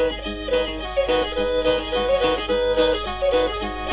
Thank you.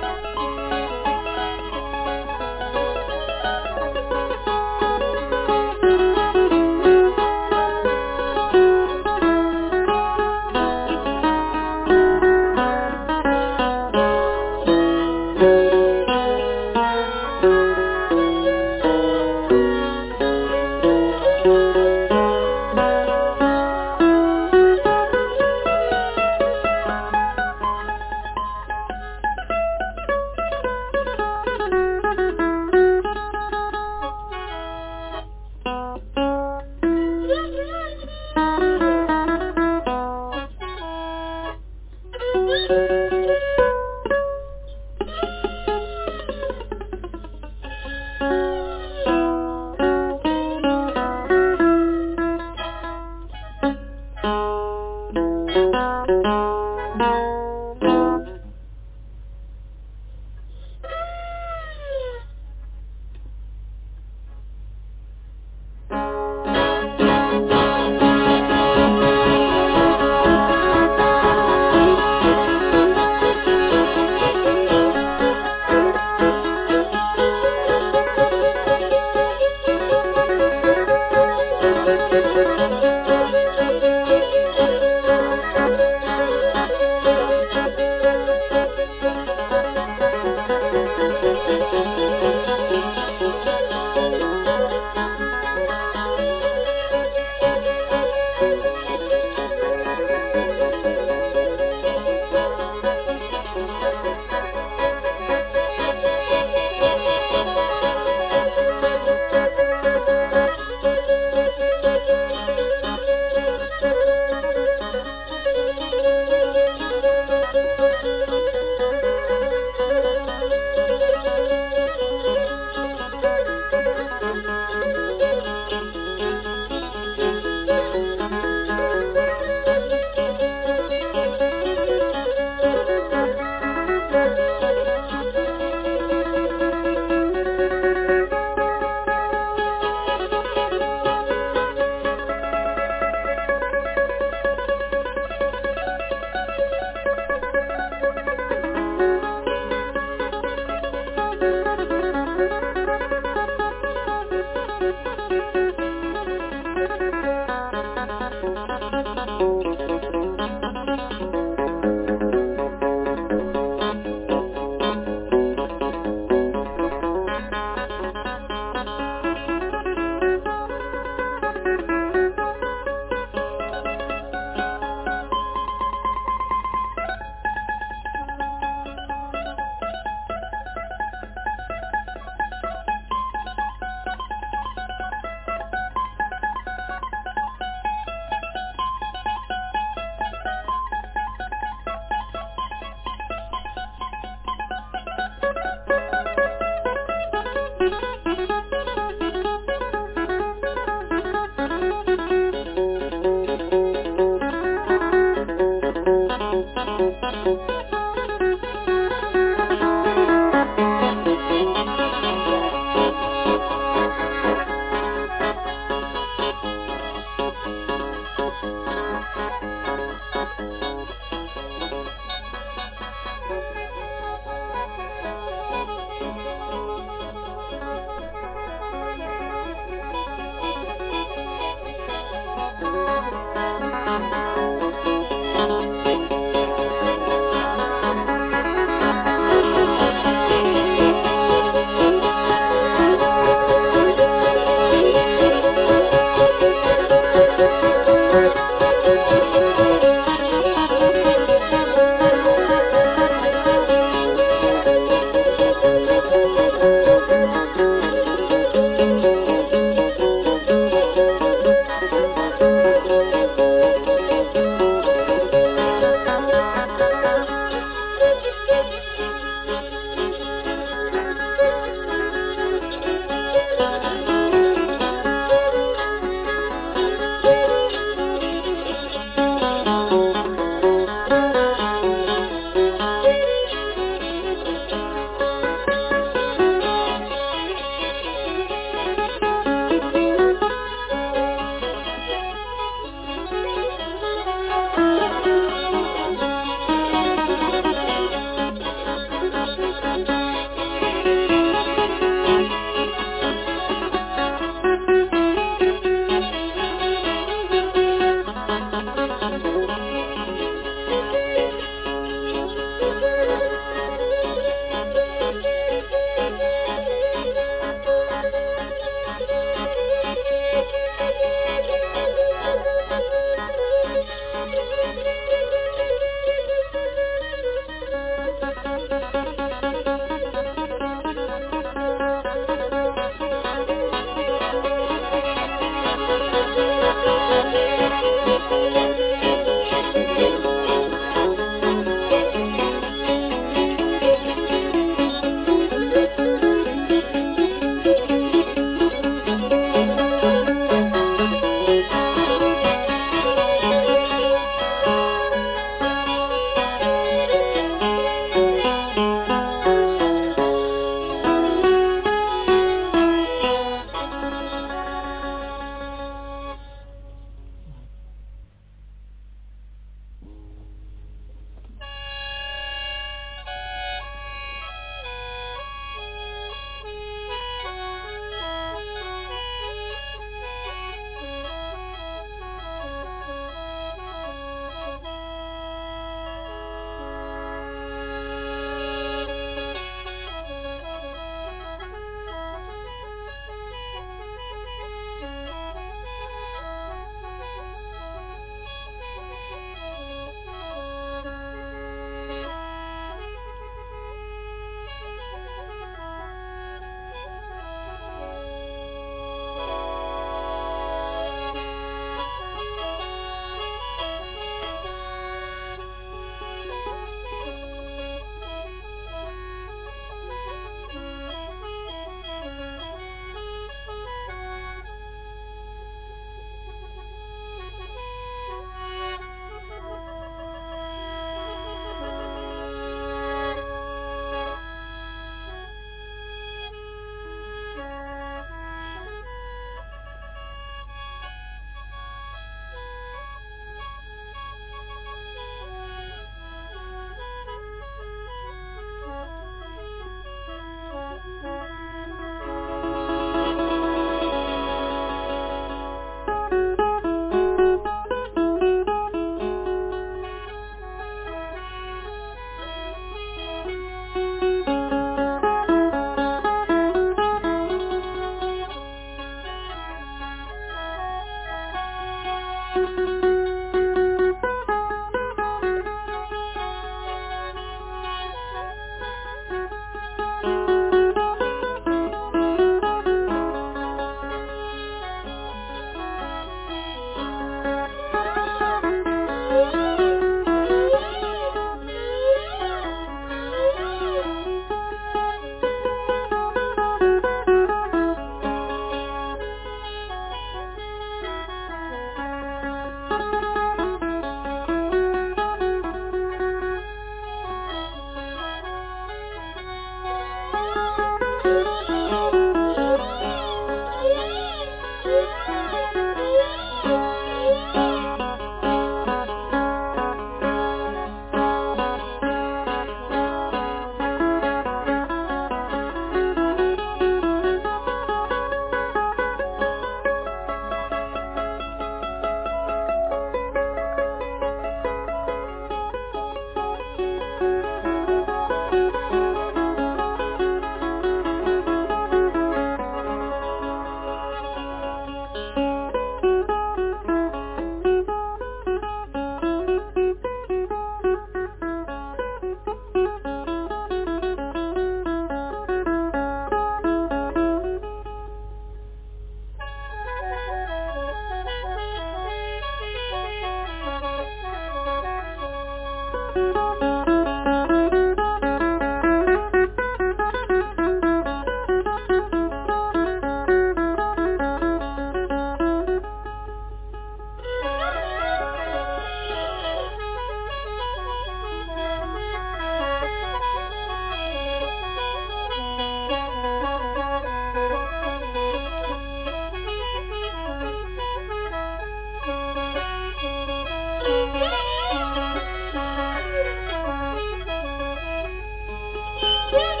Cheers!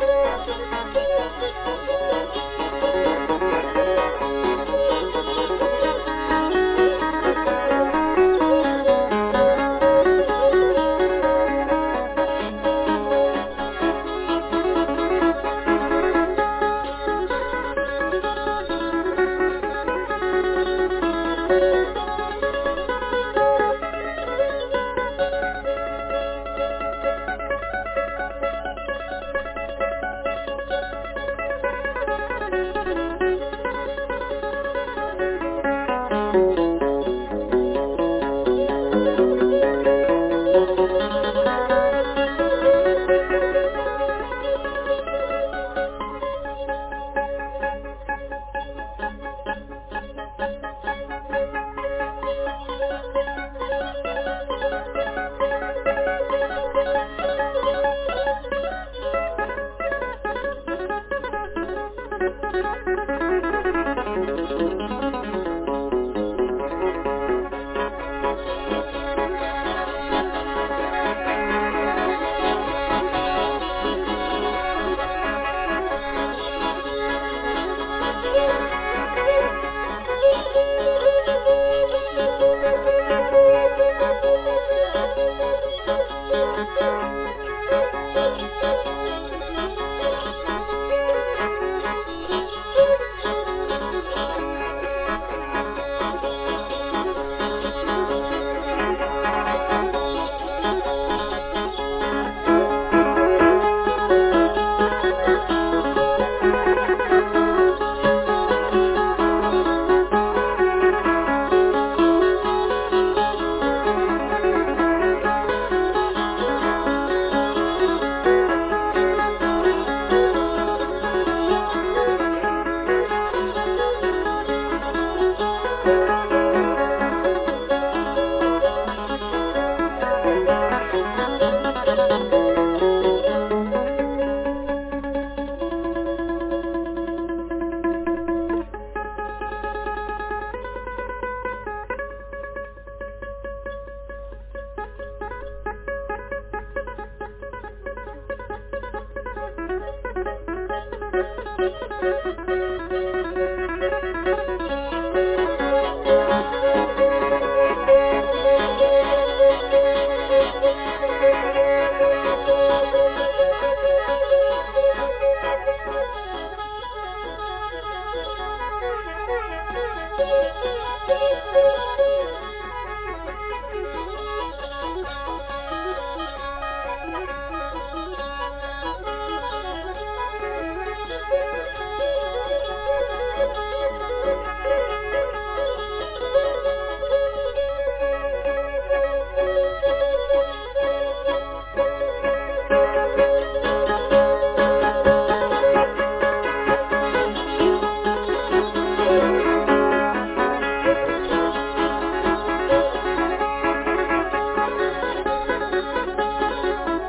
Thank you.